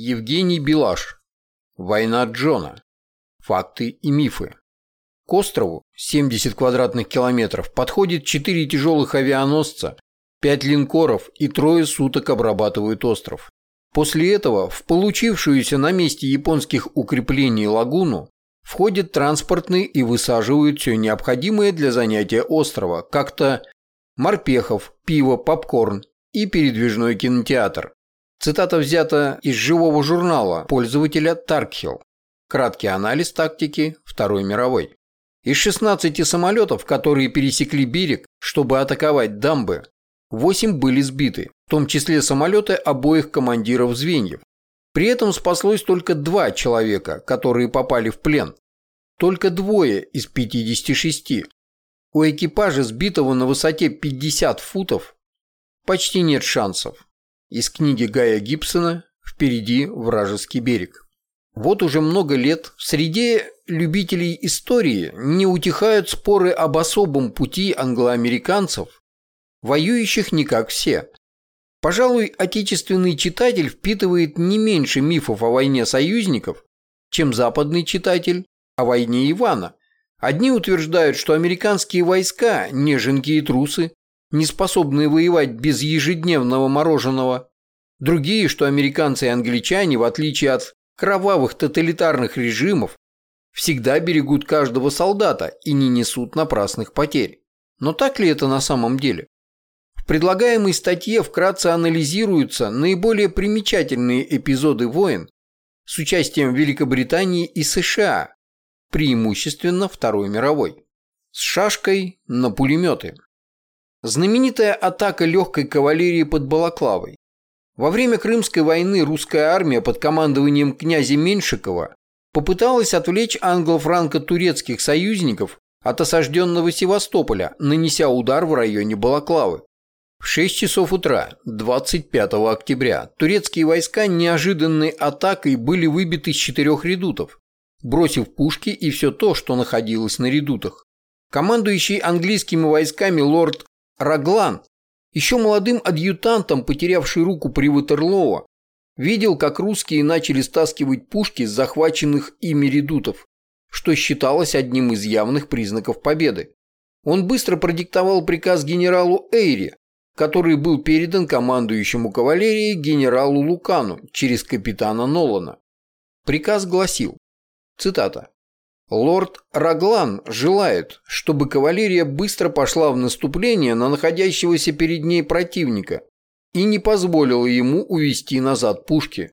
Евгений Белаш. Война Джона. Факты и мифы. К острову, 70 квадратных километров, подходит 4 тяжелых авианосца, 5 линкоров и трое суток обрабатывают остров. После этого в получившуюся на месте японских укреплений лагуну входят транспортные и высаживают все необходимое для занятия острова, как-то морпехов, пиво, попкорн и передвижной кинотеатр. Цитата взята из живого журнала пользователя Таркхилл. Краткий анализ тактики Второй мировой. Из 16 самолетов, которые пересекли берег, чтобы атаковать дамбы, 8 были сбиты, в том числе самолеты обоих командиров звеньев. При этом спаслось только два человека, которые попали в плен. Только двое из 56. У экипажа, сбитого на высоте 50 футов, почти нет шансов. Из книги Гая Гибсона «Впереди вражеский берег». Вот уже много лет в среде любителей истории не утихают споры об особом пути англоамериканцев, воюющих не как все. Пожалуй, отечественный читатель впитывает не меньше мифов о войне союзников, чем западный читатель о войне Ивана. Одни утверждают, что американские войска – неженки и трусы, не способные воевать без ежедневного мороженого. Другие, что американцы и англичане, в отличие от кровавых тоталитарных режимов, всегда берегут каждого солдата и не несут напрасных потерь. Но так ли это на самом деле? В предлагаемой статье вкратце анализируются наиболее примечательные эпизоды войн с участием Великобритании и США, преимущественно Второй мировой, с шашкой на пулеметы. Знаменитая атака легкой кавалерии под Балаклавой. Во время Крымской войны русская армия под командованием князя Меньшикова попыталась отвлечь англо-франко-турецких союзников от осажденного Севастополя, нанеся удар в районе Балаклавы. В 6 часов утра 25 октября турецкие войска неожиданной атакой были выбиты с четырех редутов, бросив пушки и все то, что находилось на редутах. Командующий английскими войсками лорд Раглан, еще молодым адъютантом, потерявший руку при Ватерлоо, видел, как русские начали стаскивать пушки с захваченных ими редутов, что считалось одним из явных признаков победы. Он быстро продиктовал приказ генералу Эйре, который был передан командующему кавалерией генералу Лукану через капитана Нолана. Приказ гласил, цитата, Лорд Раглан желает, чтобы кавалерия быстро пошла в наступление на находящегося перед ней противника и не позволила ему увести назад пушки.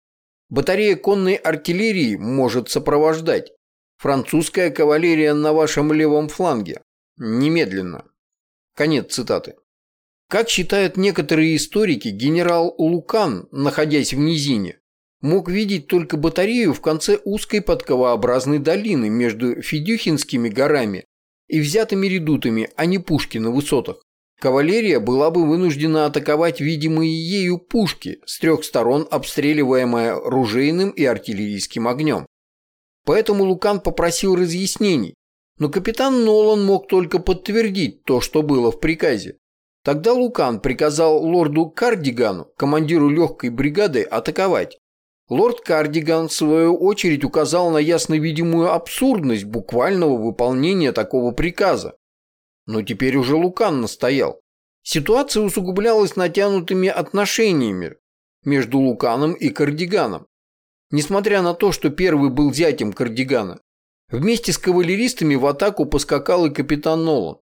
Батарея конной артиллерии может сопровождать. Французская кавалерия на вашем левом фланге. Немедленно. Конец цитаты. Как считают некоторые историки, генерал Лукан, находясь в низине, мог видеть только батарею в конце узкой подковообразной долины между Федюхинскими горами и взятыми редутами, а не пушки на высотах. Кавалерия была бы вынуждена атаковать видимые ею пушки, с трех сторон обстреливаемая ружейным и артиллерийским огнем. Поэтому Лукан попросил разъяснений, но капитан Нолан мог только подтвердить то, что было в приказе. Тогда Лукан приказал лорду Кардигану, командиру легкой бригады, атаковать. Лорд Кардиган, в свою очередь, указал на ясно видимую абсурдность буквального выполнения такого приказа. Но теперь уже Лукан настоял. Ситуация усугублялась натянутыми отношениями между Луканом и Кардиганом. Несмотря на то, что первый был зятем Кардигана, вместе с кавалеристами в атаку поскакал и капитан Нолан.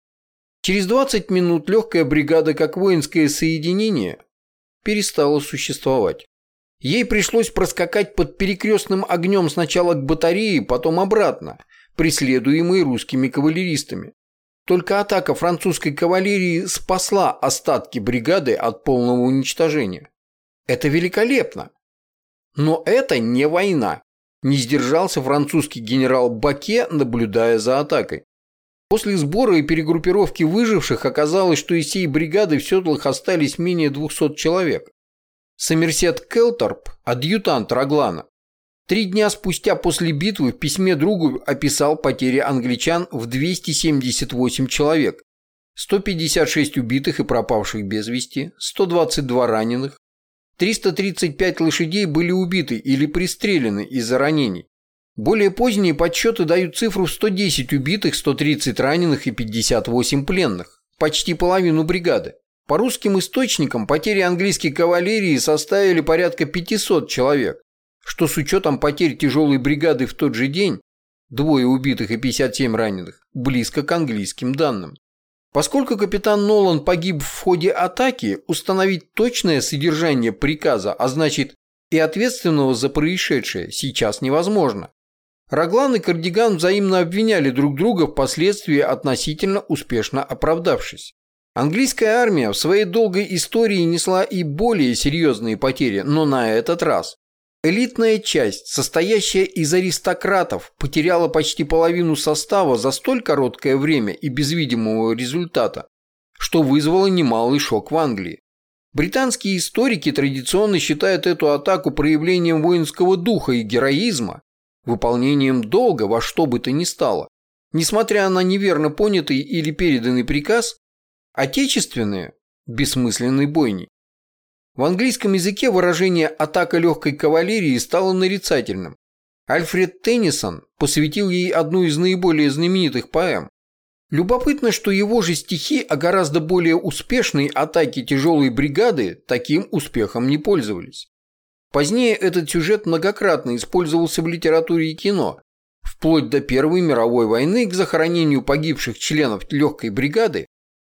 Через 20 минут легкая бригада как воинское соединение перестала существовать. Ей пришлось проскакать под перекрестным огнем сначала к батарее, потом обратно, преследуемой русскими кавалеристами. Только атака французской кавалерии спасла остатки бригады от полного уничтожения. Это великолепно. Но это не война. Не сдержался французский генерал Баке, наблюдая за атакой. После сбора и перегруппировки выживших оказалось, что из всей бригады в седлах остались менее 200 человек. Сомерсет Келторп, адъютант Раглана, три дня спустя после битвы в письме другу описал потери англичан в 278 человек, 156 убитых и пропавших без вести, 122 раненых, 335 лошадей были убиты или пристрелены из-за ранений. Более поздние подсчеты дают цифру в 110 убитых, 130 раненых и 58 пленных. Почти половину бригады. По русским источникам потери английской кавалерии составили порядка 500 человек, что с учетом потерь тяжелой бригады в тот же день, двое убитых и 57 раненых, близко к английским данным. Поскольку капитан Нолан погиб в ходе атаки, установить точное содержание приказа, а значит и ответственного за происшедшее, сейчас невозможно. Раглан и Кардиган взаимно обвиняли друг друга впоследствии относительно успешно оправдавшись. Английская армия в своей долгой истории несла и более серьезные потери, но на этот раз. Элитная часть, состоящая из аристократов, потеряла почти половину состава за столь короткое время и без видимого результата, что вызвало немалый шок в Англии. Британские историки традиционно считают эту атаку проявлением воинского духа и героизма, выполнением долга во что бы то ни стало. Несмотря на неверно понятый или переданный приказ, отечественные – бессмысленной бойни. В английском языке выражение «атака легкой кавалерии» стало нарицательным. Альфред Теннисон посвятил ей одну из наиболее знаменитых поэм. Любопытно, что его же стихи о гораздо более успешной атаке тяжелой бригады таким успехом не пользовались. Позднее этот сюжет многократно использовался в литературе и кино, вплоть до Первой мировой войны к захоронению погибших членов легкой бригады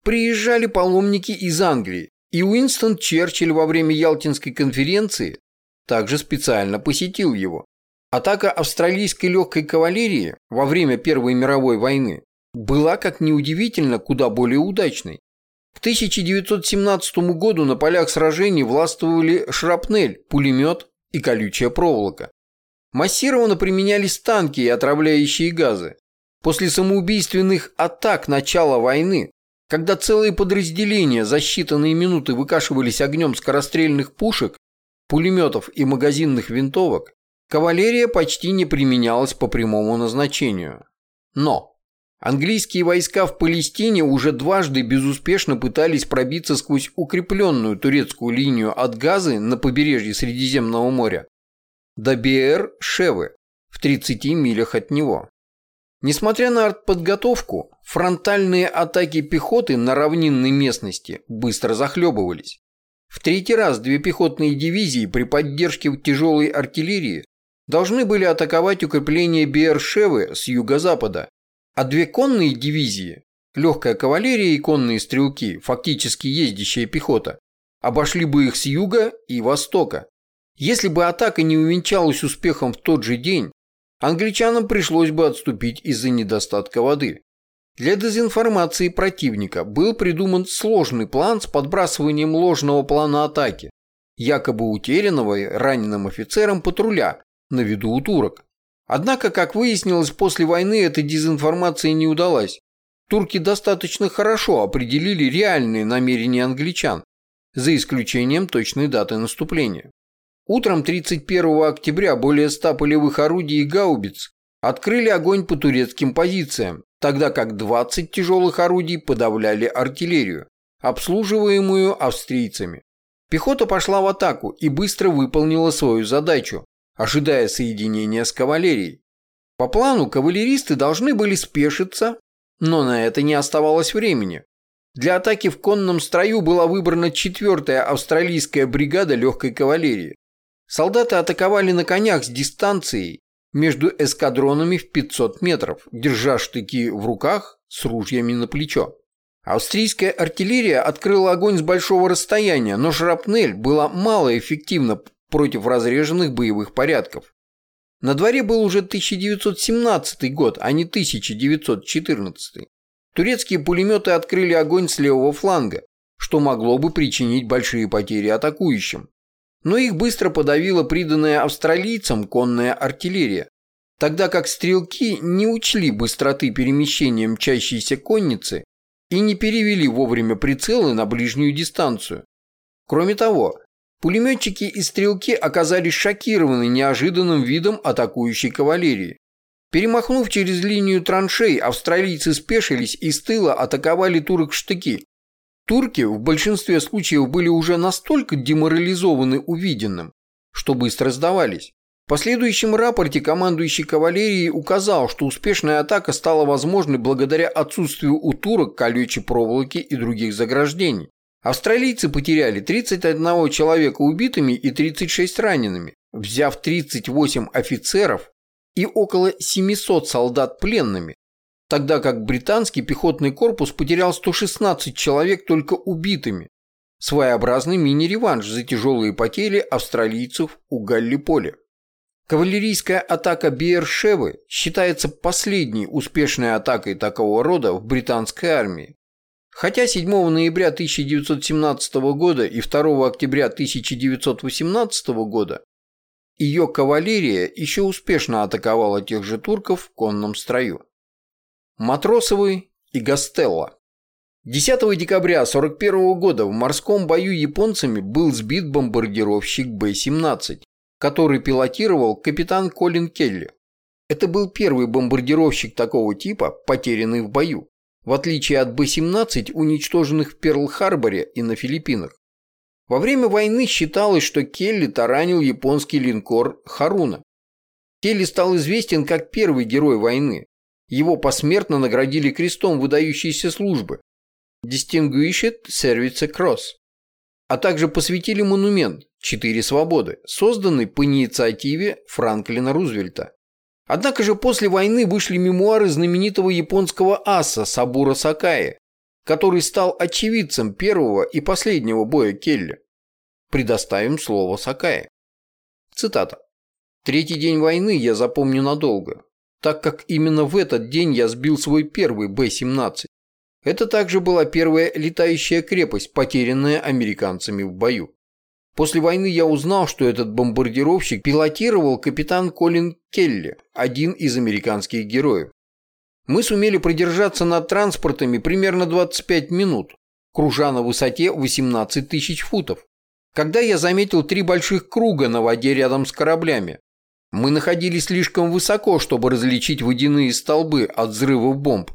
приезжали паломники из Англии, и Уинстон Черчилль во время Ялтинской конференции также специально посетил его. Атака австралийской легкой кавалерии во время Первой мировой войны была, как неудивительно, куда более удачной. К 1917 году на полях сражений властвовали шрапнель, пулемет и колючая проволока. Массированно применялись танки и отравляющие газы. После самоубийственных атак начала войны когда целые подразделения за считанные минуты выкашивались огнем скорострельных пушек, пулеметов и магазинных винтовок, кавалерия почти не применялась по прямому назначению. Но английские войска в Палестине уже дважды безуспешно пытались пробиться сквозь укрепленную турецкую линию от Газы на побережье Средиземного моря до Биэр-Шевы в 30 милях от него. Несмотря на артподготовку, фронтальные атаки пехоты на равнинной местности быстро захлебывались. В третий раз две пехотные дивизии при поддержке тяжелой артиллерии должны были атаковать укрепление Биершевы с юго-запада, а две конные дивизии, легкая кавалерия и конные стрелки, фактически ездящая пехота, обошли бы их с юга и востока. Если бы атака не увенчалась успехом в тот же день, англичанам пришлось бы отступить из-за недостатка воды. Для дезинформации противника был придуман сложный план с подбрасыванием ложного плана атаки, якобы утерянного раненым офицером патруля на виду у турок. Однако, как выяснилось, после войны эта дезинформация не удалась. Турки достаточно хорошо определили реальные намерения англичан, за исключением точной даты наступления. Утром 31 октября более 100 полевых орудий и гаубиц открыли огонь по турецким позициям, тогда как 20 тяжелых орудий подавляли артиллерию, обслуживаемую австрийцами. Пехота пошла в атаку и быстро выполнила свою задачу, ожидая соединения с кавалерией. По плану кавалеристы должны были спешиться, но на это не оставалось времени. Для атаки в конном строю была выбрана 4-я австралийская бригада легкой кавалерии. Солдаты атаковали на конях с дистанцией между эскадронами в 500 метров, держа штыки в руках с ружьями на плечо. Австрийская артиллерия открыла огонь с большого расстояния, но шрапнель была малоэффективна против разреженных боевых порядков. На дворе был уже 1917 год, а не 1914. Турецкие пулеметы открыли огонь с левого фланга, что могло бы причинить большие потери атакующим но их быстро подавила приданная австралийцам конная артиллерия, тогда как стрелки не учли быстроты перемещения мчащейся конницы и не перевели вовремя прицелы на ближнюю дистанцию. Кроме того, пулеметчики и стрелки оказались шокированы неожиданным видом атакующей кавалерии. Перемахнув через линию траншей, австралийцы спешились и с тыла атаковали турок штыки, Турки в большинстве случаев были уже настолько деморализованы увиденным, что быстро сдавались. В последующем рапорте командующий кавалерией указал, что успешная атака стала возможной благодаря отсутствию у турок колючей проволоки и других заграждений. Австралийцы потеряли 31 человека убитыми и 36 ранеными, взяв 38 офицеров и около 700 солдат пленными, тогда как британский пехотный корпус потерял 116 человек только убитыми. Своеобразный мини-реванш за тяжелые потери австралийцев у Галлиполя. Кавалерийская атака Биершевы считается последней успешной атакой такого рода в британской армии. Хотя 7 ноября 1917 года и 2 октября 1918 года ее кавалерия еще успешно атаковала тех же турков в конном строю. Матросовы и Гастелло 10 декабря 1941 года в морском бою японцами был сбит бомбардировщик Б-17, который пилотировал капитан Колин Келли. Это был первый бомбардировщик такого типа, потерянный в бою, в отличие от Б-17, уничтоженных в Перл-Харборе и на Филиппинах. Во время войны считалось, что Келли таранил японский линкор «Харуна». Келли стал известен как первый герой войны. Его посмертно наградили крестом выдающейся службы Distinguished Service Cross, а также посвятили монумент «Четыре свободы», созданный по инициативе Франклина Рузвельта. Однако же после войны вышли мемуары знаменитого японского аса Сабура Сакаи, который стал очевидцем первого и последнего боя Келли. Предоставим слово Сакаи. Цитата. «Третий день войны я запомню надолго, так как именно в этот день я сбил свой первый Б-17. Это также была первая летающая крепость, потерянная американцами в бою. После войны я узнал, что этот бомбардировщик пилотировал капитан Колин Келли, один из американских героев. Мы сумели продержаться над транспортами примерно 25 минут, кружа на высоте 18 тысяч футов, когда я заметил три больших круга на воде рядом с кораблями. Мы находились слишком высоко, чтобы различить водяные столбы от взрывов бомб.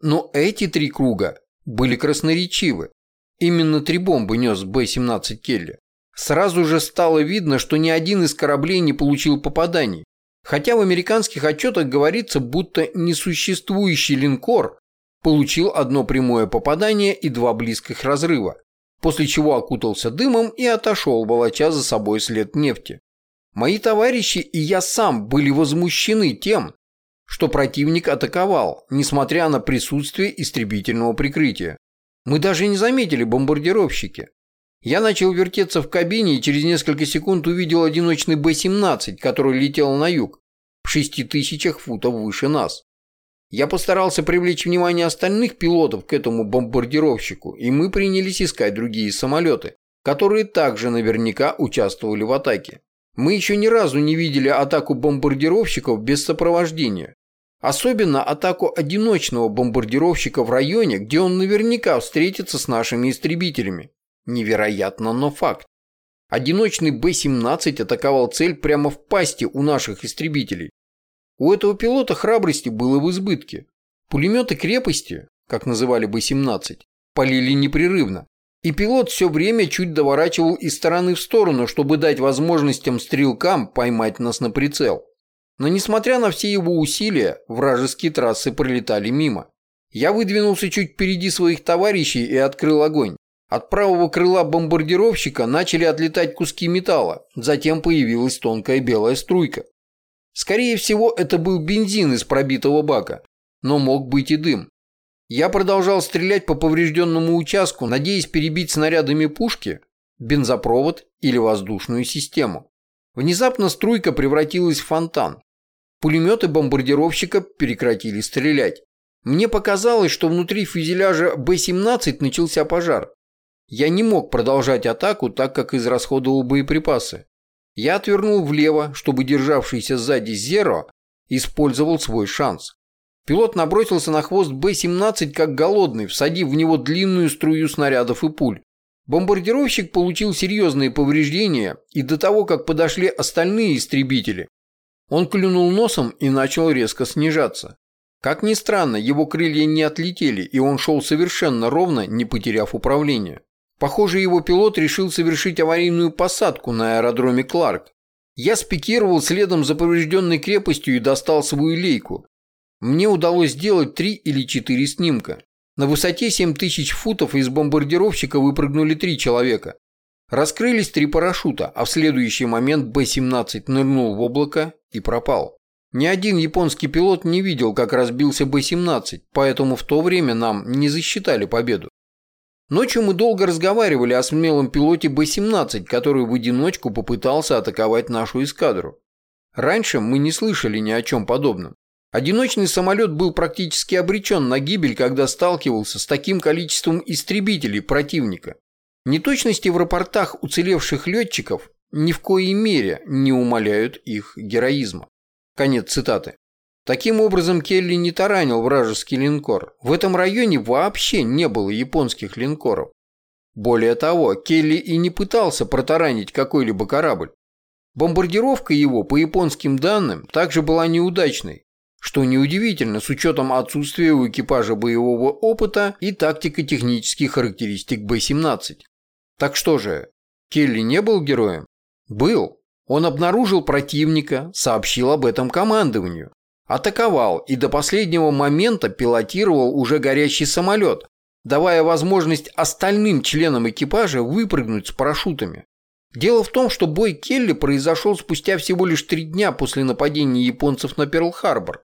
Но эти три круга были красноречивы. Именно три бомбы нес Б-17 Келли. Сразу же стало видно, что ни один из кораблей не получил попаданий, хотя в американских отчетах говорится, будто несуществующий линкор получил одно прямое попадание и два близких разрыва, после чего окутался дымом и отошел, волоча за собой след нефти. Мои товарищи и я сам были возмущены тем, что противник атаковал, несмотря на присутствие истребительного прикрытия. Мы даже не заметили бомбардировщики. Я начал вертеться в кабине и через несколько секунд увидел одиночный Б-17, который летел на юг, в шести тысячах футов выше нас. Я постарался привлечь внимание остальных пилотов к этому бомбардировщику, и мы принялись искать другие самолеты, которые также наверняка участвовали в атаке. Мы еще ни разу не видели атаку бомбардировщиков без сопровождения. Особенно атаку одиночного бомбардировщика в районе, где он наверняка встретится с нашими истребителями. Невероятно, но факт. Одиночный Б-17 атаковал цель прямо в пасти у наших истребителей. У этого пилота храбрости было в избытке. Пулеметы крепости, как называли Б-17, полили непрерывно. И пилот все время чуть доворачивал из стороны в сторону, чтобы дать возможностям стрелкам поймать нас на прицел. Но несмотря на все его усилия, вражеские трассы пролетали мимо. Я выдвинулся чуть впереди своих товарищей и открыл огонь. От правого крыла бомбардировщика начали отлетать куски металла, затем появилась тонкая белая струйка. Скорее всего, это был бензин из пробитого бака, но мог быть и дым. Я продолжал стрелять по поврежденному участку, надеясь перебить снарядами пушки, бензопровод или воздушную систему. Внезапно струйка превратилась в фонтан. Пулеметы бомбардировщика прекратили стрелять. Мне показалось, что внутри фюзеляжа Б-17 начался пожар. Я не мог продолжать атаку, так как израсходовал боеприпасы. Я отвернул влево, чтобы державшийся сзади Зеро использовал свой шанс. Пилот набросился на хвост Б-17 как голодный, всадив в него длинную струю снарядов и пуль. Бомбардировщик получил серьезные повреждения, и до того, как подошли остальные истребители, он клюнул носом и начал резко снижаться. Как ни странно, его крылья не отлетели, и он шел совершенно ровно, не потеряв управление. Похоже, его пилот решил совершить аварийную посадку на аэродроме Кларк. Я спикировал следом за поврежденной крепостью и достал свою лейку. Мне удалось сделать три или четыре снимка. На высоте 7000 футов из бомбардировщика выпрыгнули три человека. Раскрылись три парашюта, а в следующий момент Б-17 нырнул в облако и пропал. Ни один японский пилот не видел, как разбился Б-17, поэтому в то время нам не засчитали победу. Ночью мы долго разговаривали о смелом пилоте Б-17, который в одиночку попытался атаковать нашу эскадру. Раньше мы не слышали ни о чем подобном. Одиночный самолет был практически обречен на гибель, когда сталкивался с таким количеством истребителей противника. Неточности в рапортах уцелевших летчиков ни в коей мере не умаляют их героизма. Конец цитаты. Таким образом, Келли не таранил вражеский линкор. В этом районе вообще не было японских линкоров. Более того, Келли и не пытался протаранить какой-либо корабль. Бомбардировка его, по японским данным, также была неудачной, что неудивительно с учетом отсутствия у экипажа боевого опыта и тактико-технических характеристик Б-17. Так что же, Келли не был героем? Был. Он обнаружил противника, сообщил об этом командованию. Атаковал и до последнего момента пилотировал уже горящий самолет, давая возможность остальным членам экипажа выпрыгнуть с парашютами. Дело в том, что бой Келли произошел спустя всего лишь три дня после нападения японцев на Перл-Харбор.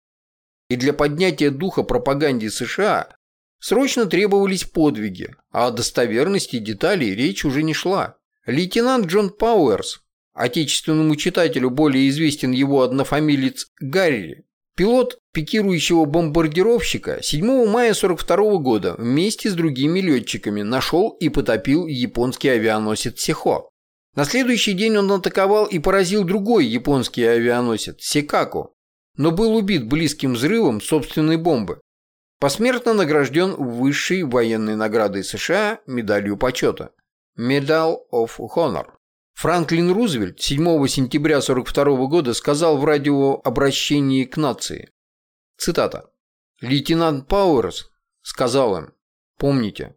И для поднятия духа пропаганде США срочно требовались подвиги, а о достоверности деталей речь уже не шла. Лейтенант Джон Пауэрс, Отечественному читателю более известен его однофамилец Гарри, пилот пикирующего бомбардировщика 7 мая 42 года вместе с другими летчиками нашел и потопил японский авианосец Сехо. На следующий день он атаковал и поразил другой японский авианосец Секаку, но был убит близким взрывом собственной бомбы. Посмертно награжден высшей военной наградой США медалью почета – Medal of Honor. Франклин Рузвельт 7 сентября 1942 года сказал в радиообращении к нации. Цитата. «Лейтенант Пауэрс сказал им, помните,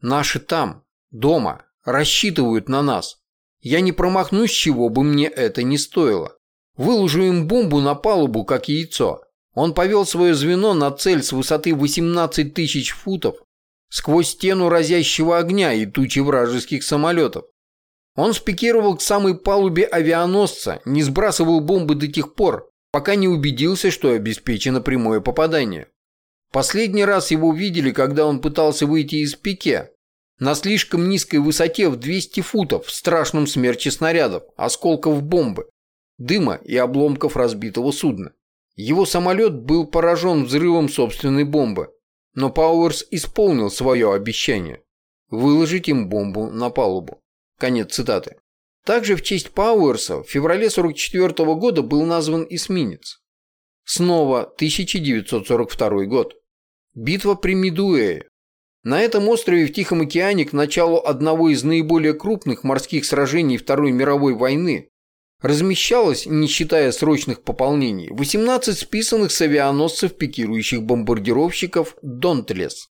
наши там, дома, рассчитывают на нас. Я не промахнусь, чего бы мне это не стоило. Выложу им бомбу на палубу, как яйцо. Он повел свое звено на цель с высоты 18 тысяч футов сквозь стену разящего огня и тучи вражеских самолетов. Он спикировал к самой палубе авианосца, не сбрасывал бомбы до тех пор, пока не убедился, что обеспечено прямое попадание. Последний раз его видели, когда он пытался выйти из пике, на слишком низкой высоте в 200 футов в страшном смерче снарядов, осколков бомбы, дыма и обломков разбитого судна. Его самолет был поражен взрывом собственной бомбы, но Пауэрс исполнил свое обещание – выложить им бомбу на палубу. Конец цитаты. Также в честь Пауэрса в феврале 1944 года был назван эсминец. Снова 1942 год. Битва при Мидуэе. На этом острове в Тихом океане к началу одного из наиболее крупных морских сражений Второй мировой войны размещалось, не считая срочных пополнений, 18 списанных с авианосцев пикирующих бомбардировщиков «Донтлес»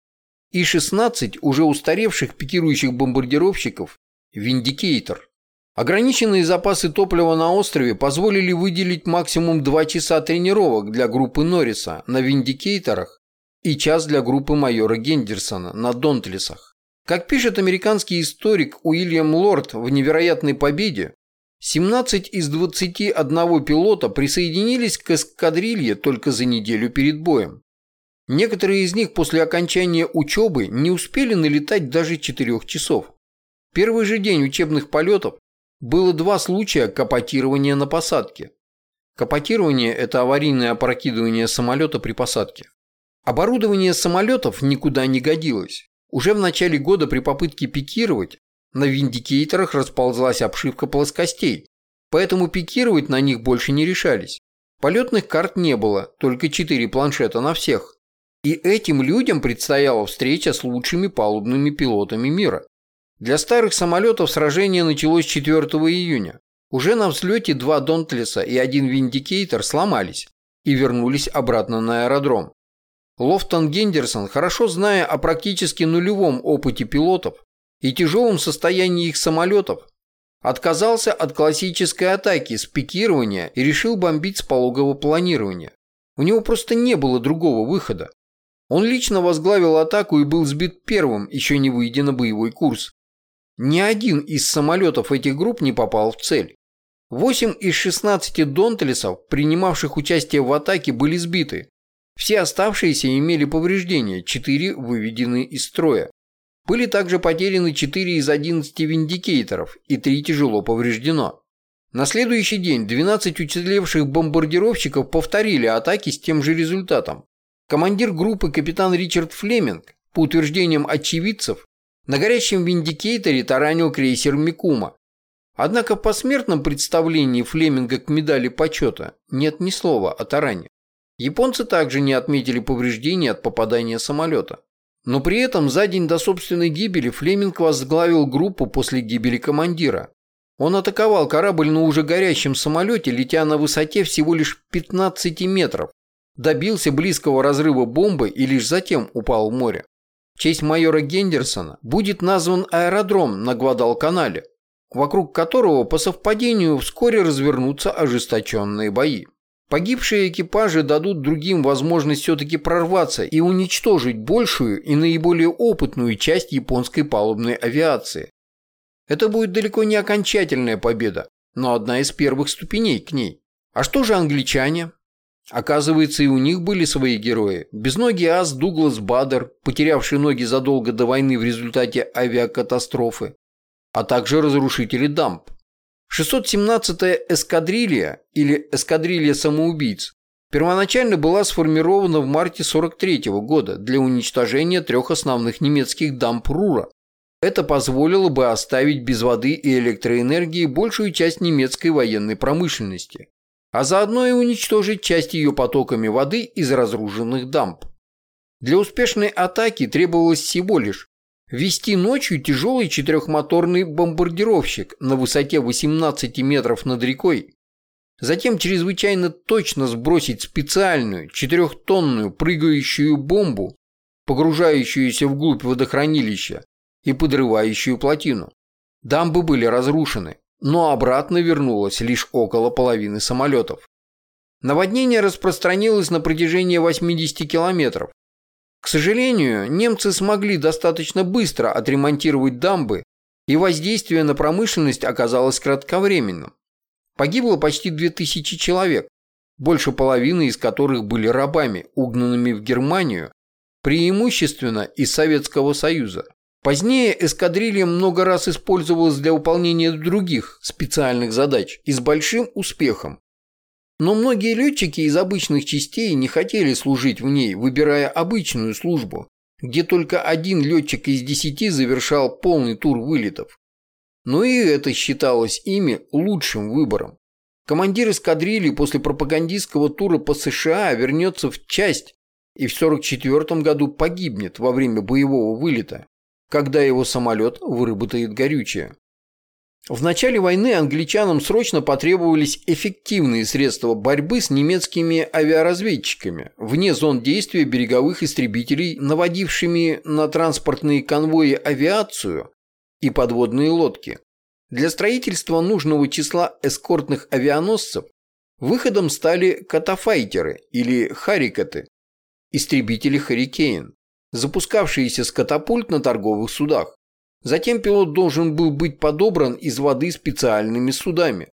и 16 уже устаревших пикирующих бомбардировщиков Виндикейтор. Ограниченные запасы топлива на острове позволили выделить максимум 2 часа тренировок для группы Норриса на Виндикейторах и час для группы майора Гендерсона на Донтлесах. Как пишет американский историк Уильям Лорд в «Невероятной победе», 17 из 21 пилота присоединились к эскадрилье только за неделю перед боем. Некоторые из них после окончания учебы не успели налетать даже 4 часов. Первый же день учебных полетов было два случая капотирования на посадке. Капотирование – это аварийное опрокидывание самолета при посадке. Оборудование самолетов никуда не годилось. Уже в начале года при попытке пикировать на виндикейторах расползлась обшивка плоскостей, поэтому пикировать на них больше не решались. Полетных карт не было, только четыре планшета на всех. И этим людям предстояла встреча с лучшими палубными пилотами мира. Для старых самолетов сражение началось 4 июня. Уже на взлете два Донтлеса и один Виндикейтер сломались и вернулись обратно на аэродром. Лофтон Гендерсон, хорошо зная о практически нулевом опыте пилотов и тяжелом состоянии их самолетов, отказался от классической атаки с пикирования и решил бомбить с пологого планирования. У него просто не было другого выхода. Он лично возглавил атаку и был сбит первым, еще не выйдя на боевой курс. Ни один из самолетов этих групп не попал в цель. Восемь из 16 донтелесов, принимавших участие в атаке, были сбиты. Все оставшиеся имели повреждения, четыре выведены из строя. Были также потеряны 4 из 11 виндикейторов и 3 тяжело повреждено. На следующий день 12 уцелевших бомбардировщиков повторили атаки с тем же результатом. Командир группы капитан Ричард Флеминг, по утверждениям очевидцев, на горящем виндикейторе таранил крейсер Микума. Однако в посмертном представлении Флеминга к медали почета нет ни слова о таране. Японцы также не отметили повреждений от попадания самолета. Но при этом за день до собственной гибели Флеминг возглавил группу после гибели командира. Он атаковал корабль на уже горящем самолете, летя на высоте всего лишь 15 метров, добился близкого разрыва бомбы и лишь затем упал в море. В честь майора Гендерсона будет назван аэродром на Гвадалканале, вокруг которого по совпадению вскоре развернутся ожесточенные бои. Погибшие экипажи дадут другим возможность все-таки прорваться и уничтожить большую и наиболее опытную часть японской палубной авиации. Это будет далеко не окончательная победа, но одна из первых ступеней к ней. А что же англичане? Оказывается, и у них были свои герои. Безногий ас Дуглас Бадер, потерявший ноги задолго до войны в результате авиакатастрофы, а также разрушители дамб. 617-я эскадрилья или эскадрилья самоубийц первоначально была сформирована в марте 43 -го года для уничтожения трех основных немецких дамб Рура. Это позволило бы оставить без воды и электроэнергии большую часть немецкой военной промышленности, а заодно и уничтожить часть ее потоками воды из разрушенных дамб. Для успешной атаки требовалось всего лишь Вести ночью тяжелый четырехмоторный бомбардировщик на высоте 18 метров над рекой. Затем чрезвычайно точно сбросить специальную четырехтонную прыгающую бомбу, погружающуюся вглубь водохранилища и подрывающую плотину. Дамбы были разрушены, но обратно вернулось лишь около половины самолетов. Наводнение распространилось на протяжении 80 километров, к сожалению, немцы смогли достаточно быстро отремонтировать дамбы, и воздействие на промышленность оказалось кратковременным. Погибло почти 2000 человек, больше половины из которых были рабами, угнанными в Германию, преимущественно из Советского Союза. Позднее эскадрилья много раз использовалась для выполнения других специальных задач и с большим успехом, но многие летчики из обычных частей не хотели служить в ней, выбирая обычную службу, где только один летчик из десяти завершал полный тур вылетов. Но и это считалось ими лучшим выбором. Командир эскадрильи после пропагандистского тура по США вернется в часть и в 1944 году погибнет во время боевого вылета, когда его самолет выработает горючее. В начале войны англичанам срочно потребовались эффективные средства борьбы с немецкими авиаразведчиками вне зон действия береговых истребителей, наводившими на транспортные конвои авиацию и подводные лодки. Для строительства нужного числа эскортных авианосцев выходом стали катафайтеры или харикаты, истребители «Харикейн», запускавшиеся с катапульт на торговых судах. Затем пилот должен был быть подобран из воды специальными судами.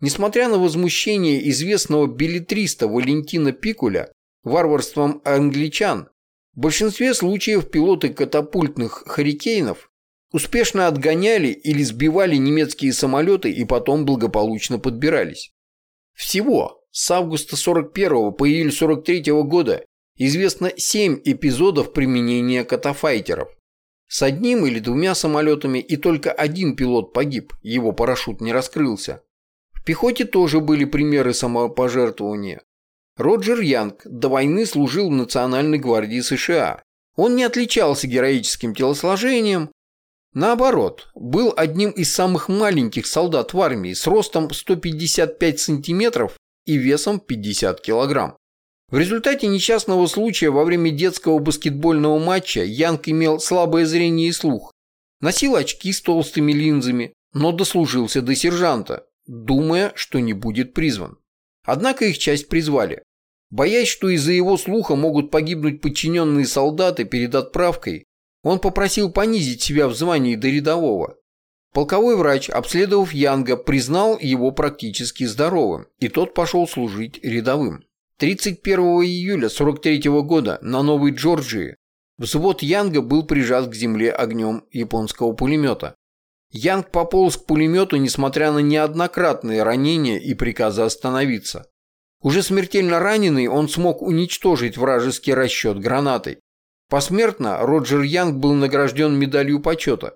Несмотря на возмущение известного билетриста Валентина Пикуля варварством англичан, в большинстве случаев пилоты катапультных «Харикейнов» успешно отгоняли или сбивали немецкие самолеты и потом благополучно подбирались. Всего с августа 41 по июль 43 года известно 7 эпизодов применения катафайтеров. С одним или двумя самолетами и только один пилот погиб, его парашют не раскрылся. В пехоте тоже были примеры самопожертвования. Роджер Янг до войны служил в Национальной гвардии США. Он не отличался героическим телосложением. Наоборот, был одним из самых маленьких солдат в армии с ростом 155 сантиметров и весом 50 килограмм. В результате несчастного случая во время детского баскетбольного матча Янг имел слабое зрение и слух, носил очки с толстыми линзами, но дослужился до сержанта, думая, что не будет призван. Однако их часть призвали. Боясь, что из-за его слуха могут погибнуть подчиненные солдаты перед отправкой, он попросил понизить себя в звании до рядового. Полковой врач, обследовав Янга, признал его практически здоровым, и тот пошел служить рядовым. 31 июля 43 года на Новой Джорджии взвод Янга был прижат к земле огнем японского пулемета. Янг пополз к пулемету, несмотря на неоднократные ранения и приказы остановиться. Уже смертельно раненый, он смог уничтожить вражеский расчет гранатой. Посмертно Роджер Янг был награжден медалью почета.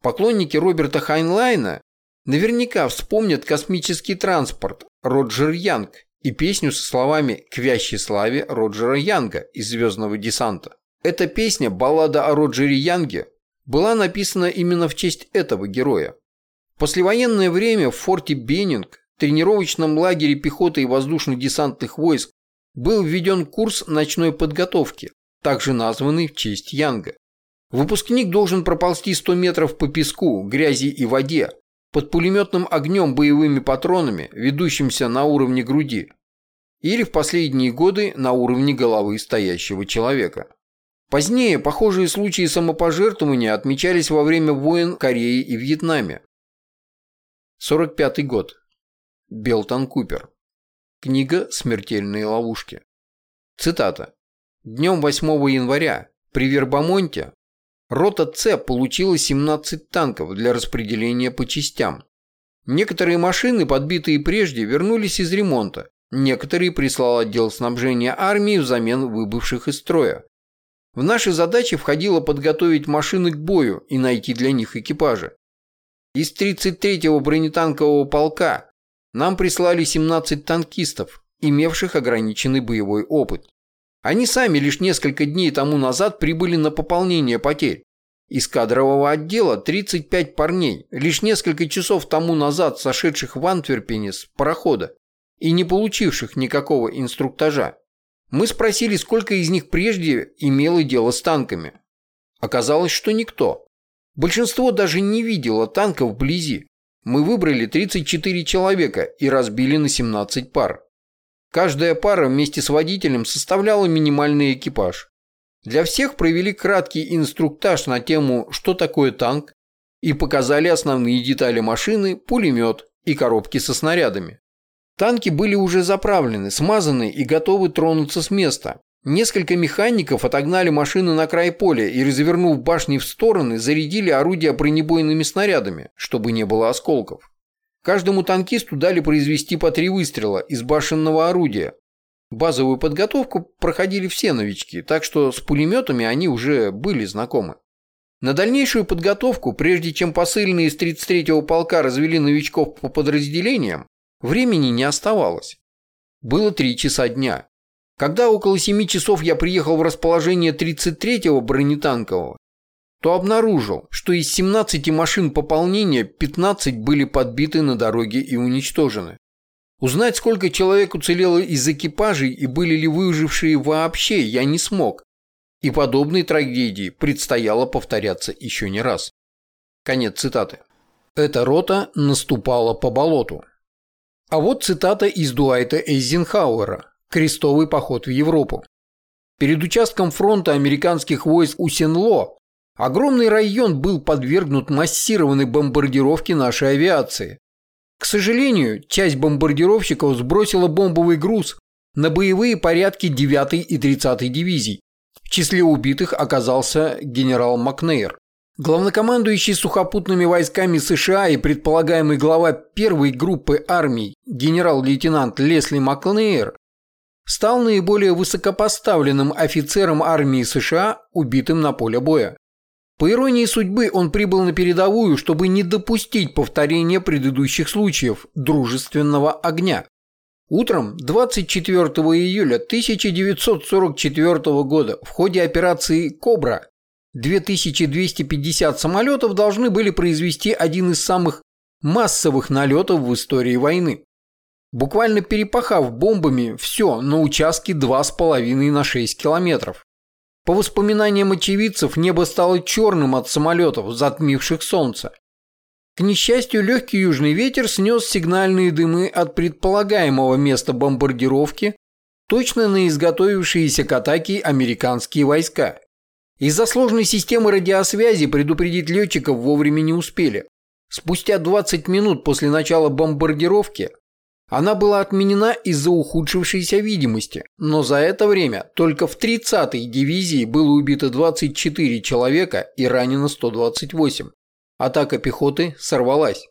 Поклонники Роберта Хайнлайна наверняка вспомнят космический транспорт Роджер Янг и песню со словами «К вящей славе Роджера Янга» из «Звездного десанта». Эта песня, баллада о Роджере Янге, была написана именно в честь этого героя. В послевоенное время в форте Беннинг, тренировочном лагере пехоты и воздушно-десантных войск, был введен курс ночной подготовки, также названный в честь Янга. Выпускник должен проползти 100 метров по песку, грязи и воде, под пулеметным огнем боевыми патронами, ведущимся на уровне груди, или в последние годы на уровне головы стоящего человека. Позднее похожие случаи самопожертвования отмечались во время войн Кореи и Вьетнаме. 45 год. Белтон Купер. Книга «Смертельные ловушки». Цитата. Днем 8 января при Вербомонте рота Ц получила 17 танков для распределения по частям. Некоторые машины, подбитые прежде, вернулись из ремонта. Некоторые прислал отдел снабжения армии взамен выбывших из строя. В наши задачи входило подготовить машины к бою и найти для них экипажи. Из 33-го бронетанкового полка нам прислали 17 танкистов, имевших ограниченный боевой опыт. Они сами лишь несколько дней тому назад прибыли на пополнение потерь. Из кадрового отдела 35 парней, лишь несколько часов тому назад сошедших в Антверпене с парохода и не получивших никакого инструктажа. Мы спросили, сколько из них прежде имело дело с танками. Оказалось, что никто. Большинство даже не видело танков вблизи. Мы выбрали 34 человека и разбили на 17 пар. Каждая пара вместе с водителем составляла минимальный экипаж. Для всех провели краткий инструктаж на тему «Что такое танк?» и показали основные детали машины, пулемет и коробки со снарядами. Танки были уже заправлены, смазаны и готовы тронуться с места. Несколько механиков отогнали машины на край поля и, развернув башни в стороны, зарядили орудия бронебойными снарядами, чтобы не было осколков. Каждому танкисту дали произвести по три выстрела из башенного орудия. Базовую подготовку проходили все новички, так что с пулеметами они уже были знакомы. На дальнейшую подготовку, прежде чем посыльные из 33-го полка развели новичков по подразделениям, Времени не оставалось. Было три часа дня. Когда около семи часов я приехал в расположение 33-го бронетанкового, то обнаружил, что из 17 машин пополнения 15 были подбиты на дороге и уничтожены. Узнать, сколько человек уцелело из экипажей и были ли выжившие вообще, я не смог. И подобной трагедии предстояло повторяться еще не раз. Конец цитаты. Эта рота наступала по болоту. А вот цитата из Дуайта Эйзенхауэра «Крестовый поход в Европу». Перед участком фронта американских войск у Сенло огромный район был подвергнут массированной бомбардировке нашей авиации. К сожалению, часть бомбардировщиков сбросила бомбовый груз на боевые порядки 9 и 30 дивизий. В числе убитых оказался генерал Макнейр. Главнокомандующий сухопутными войсками США и предполагаемый глава первой группы армий генерал-лейтенант Лесли Макнейр стал наиболее высокопоставленным офицером армии США, убитым на поле боя. По иронии судьбы, он прибыл на передовую, чтобы не допустить повторения предыдущих случаев дружественного огня. Утром 24 июля 1944 года в ходе операции «Кобра» 2250 самолетов должны были произвести один из самых массовых налетов в истории войны. буквально перепахав бомбами все на участке 2,5 на 6 километров. По воспоминаниям очевидцев, небо стало черным от самолетов, затмивших солнце. К несчастью, легкий южный ветер снес сигнальные дымы от предполагаемого места бомбардировки точно на изготовившиеся к атаке американские войска. Из-за сложной системы радиосвязи предупредить летчиков вовремя не успели. Спустя 20 минут после начала бомбардировки она была отменена из-за ухудшившейся видимости, но за это время только в 30-й дивизии было убито 24 человека и ранено 128. Атака пехоты сорвалась.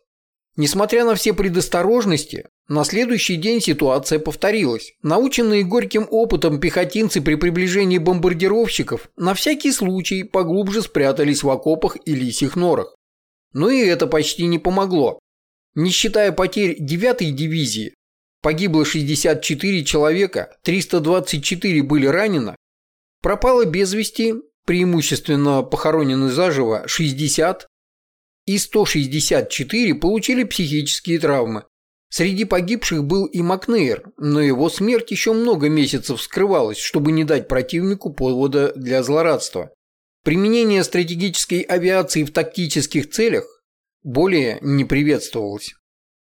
Несмотря на все предосторожности, на следующий день ситуация повторилась. Наученные горьким опытом пехотинцы при приближении бомбардировщиков на всякий случай поглубже спрятались в окопах и лисьих норах. Но и это почти не помогло. Не считая потерь 9-й дивизии, погибло 64 человека, 324 были ранены, пропало без вести, преимущественно похоронены заживо, 60, и 164 получили психические травмы. Среди погибших был и Макнейр, но его смерть еще много месяцев скрывалась, чтобы не дать противнику повода для злорадства. Применение стратегической авиации в тактических целях более не приветствовалось.